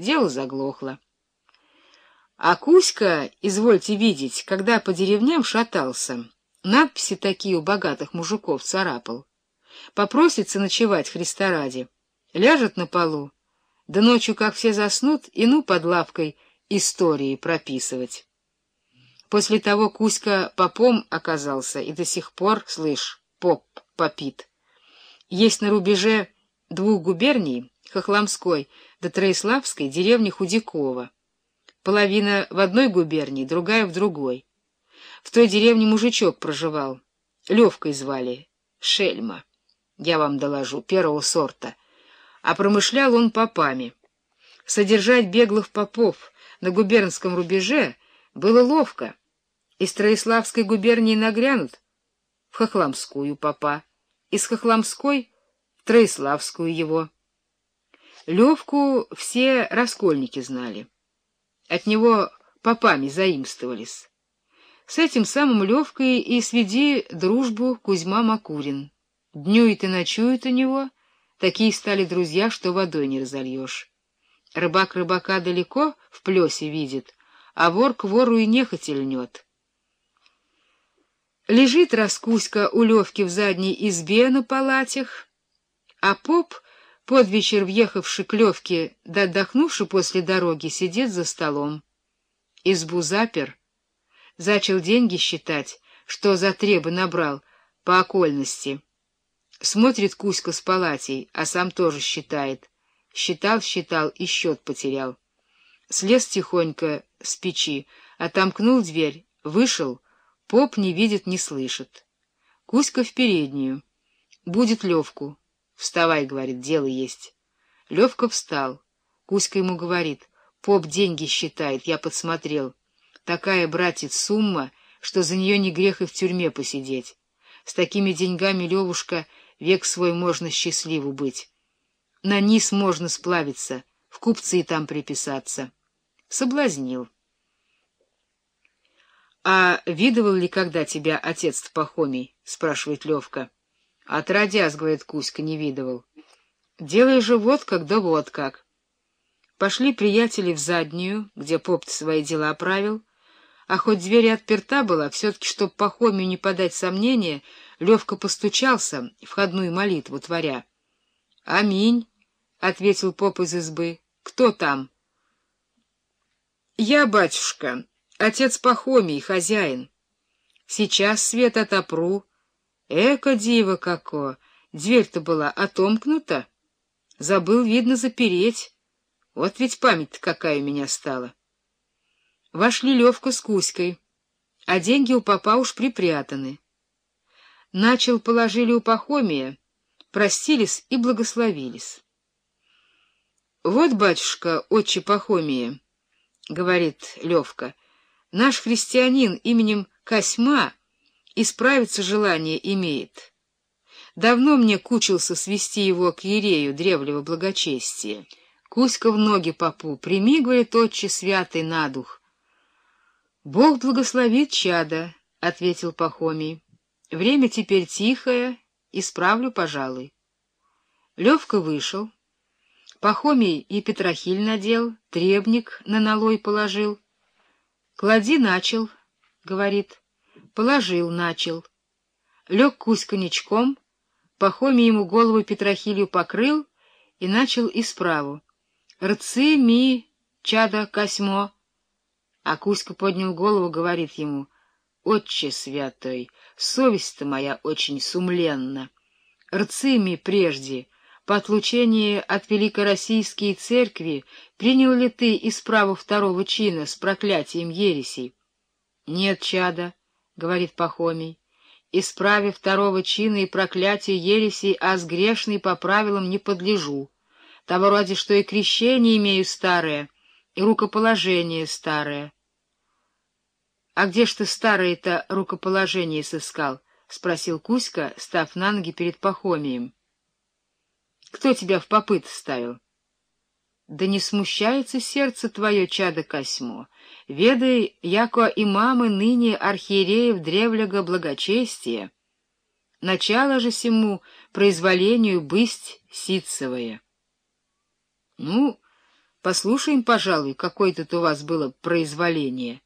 дело заглохло. А Кузька, извольте видеть, когда по деревням шатался, надписи такие у богатых мужиков царапал. Попросится ночевать Христа ради, ляжет на полу, да ночью, как все заснут, и ну под лавкой истории прописывать. После того Кузька попом оказался, и до сих пор, слышь, поп попит. Есть на рубеже двух губерний, Хохламской да Троиславской, деревни Худякова. Половина в одной губернии, другая в другой. В той деревне мужичок проживал. Левкой звали. Шельма. Я вам доложу, первого сорта. А промышлял он попами. Содержать беглых попов на губернском рубеже было ловко. Из Троиславской губернии нагрянут в Хохламскую попа, из Хохламской в Троиславскую его. Левку все раскольники знали. От него попами заимствовались. С этим самым Левкой и сведи дружбу Кузьма Макурин. Днюет и ночует у него, такие стали друзья, что водой не разольешь. Рыбак рыбака далеко в плесе видит, а вор к вору и нехотя льнет. Лежит Раскуська у Левки в задней избе на палатях, а поп, под вечер въехавший к Левке, да отдохнувший после дороги, сидит за столом. Избу запер, зачал деньги считать, что за требы набрал по окольности. Смотрит Кузька с палатей, а сам тоже считает. Считал, считал и счет потерял. Слез тихонько с печи, отомкнул дверь, вышел — Поп не видит, не слышит. Кузька в переднюю. Будет Левку. Вставай, говорит, дело есть. Левка встал. Кузька ему говорит, поп деньги считает, я подсмотрел. Такая, братец, сумма, что за нее не грех и в тюрьме посидеть. С такими деньгами, Левушка, век свой можно счастливу быть. На низ можно сплавиться, в купцы там приписаться. Соблазнил. — А видывал ли когда тебя отец Пахомий? — спрашивает Левка. — Отродясь, — говорит Кузька, — не видывал. — Делай же вот как да вот как. Пошли приятели в заднюю, где поп свои дела правил, а хоть дверь отперта была, все-таки, чтоб Пахомию не подать сомнения, Левка постучался, входную молитву творя. — Аминь, — ответил поп из избы. — Кто там? — Я, батюшка, Отец Пахомий, хозяин. Сейчас свет отопру. Эко диво како! Дверь-то была отомкнута. Забыл, видно, запереть. Вот ведь память какая у меня стала. Вошли Левка с Кузькой, а деньги у папа уж припрятаны. Начал положили у Пахомия, простились и благословились. — Вот, батюшка, отче Пахомия, — говорит Левка, — Наш христианин именем Косьма исправиться желание имеет. Давно мне кучился свести его к ерею древнего благочестия. Кузька в ноги попу, прими, говорит, отче святый на дух. — Бог благословит чада, — ответил Пахомий. — Время теперь тихое, исправлю, пожалуй. Левка вышел. Пахомий и Петрохиль надел, требник на налой положил — Клади начал, — говорит. Положил начал. Лег Кузька ничком, Пахомий ему голову Петрохилью покрыл и начал исправу. Рцы ми, чада косьмо. А Кузька поднял голову, говорит ему, «Отче святой, совесть-то моя очень сумленна. Рцы ми прежде, по отлучении от Великороссийской церкви принял ли ты исправу второго чина с проклятием ересей? — Нет, чада, — говорит Пахомий, — исправе второго чина и проклятия ересей, а с грешной по правилам не подлежу. Того ради, что и крещение имею старое, и рукоположение старое. — А где ж ты старое-то рукоположение сыскал? — спросил Кузька, став на ноги перед Пахомием. — кто тебя в попыт ставил? Да не смущается сердце твое, чадо Косьмо. Ведай, яко и мамы ныне архиереев древляга благочестия. Начало же сему произволению бысть ситцевое. Ну, Послушаем, пожалуй, какое тут у вас было произволение.